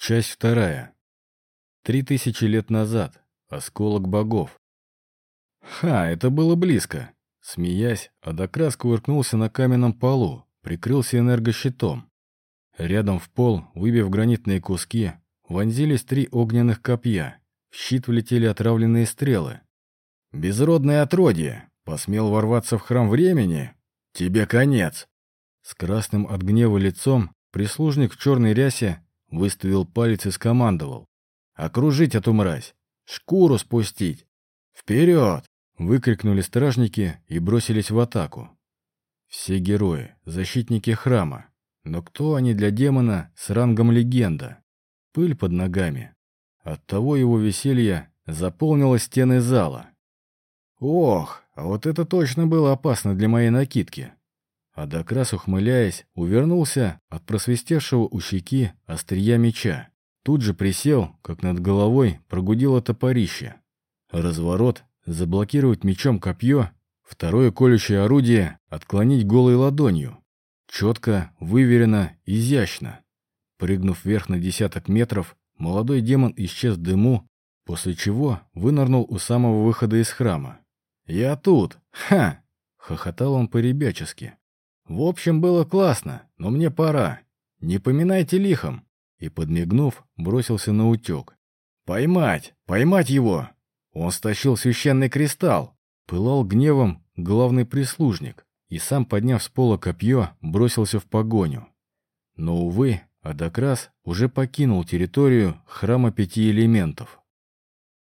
Часть вторая. Три тысячи лет назад. Осколок богов. Ха, это было близко. Смеясь, Адакрас кувыркнулся на каменном полу, прикрылся энергощитом. Рядом в пол, выбив гранитные куски, вонзились три огненных копья. В щит влетели отравленные стрелы. «Безродное отродье! Посмел ворваться в храм времени? Тебе конец!» С красным от гнева лицом прислужник в черной рясе выставил палец и скомандовал. «Окружить эту мразь! Шкуру спустить! Вперед!» Выкрикнули стражники и бросились в атаку. Все герои, защитники храма. Но кто они для демона с рангом легенда? Пыль под ногами. Оттого его веселье заполнило стены зала. Ох, а вот это точно было опасно для моей накидки. А Докрас, ухмыляясь, увернулся от просвистевшего у щеки острия меча. Тут же присел, как над головой прогудило топорище. Разворот, заблокировать мечом копье, второе колющее орудие отклонить голой ладонью. Четко, выверено, изящно. Прыгнув вверх на десяток метров, молодой демон исчез в дыму, после чего вынырнул у самого выхода из храма. «Я тут! Ха!» — хохотал он по-ребячески. «В общем, было классно, но мне пора. Не поминайте лихом!» И, подмигнув, бросился на утек. «Поймать! Поймать его!» Он стащил священный кристалл. Пылал гневом главный прислужник и сам, подняв с пола копье, бросился в погоню. Но, увы, Адакрас уже покинул территорию храма пяти элементов.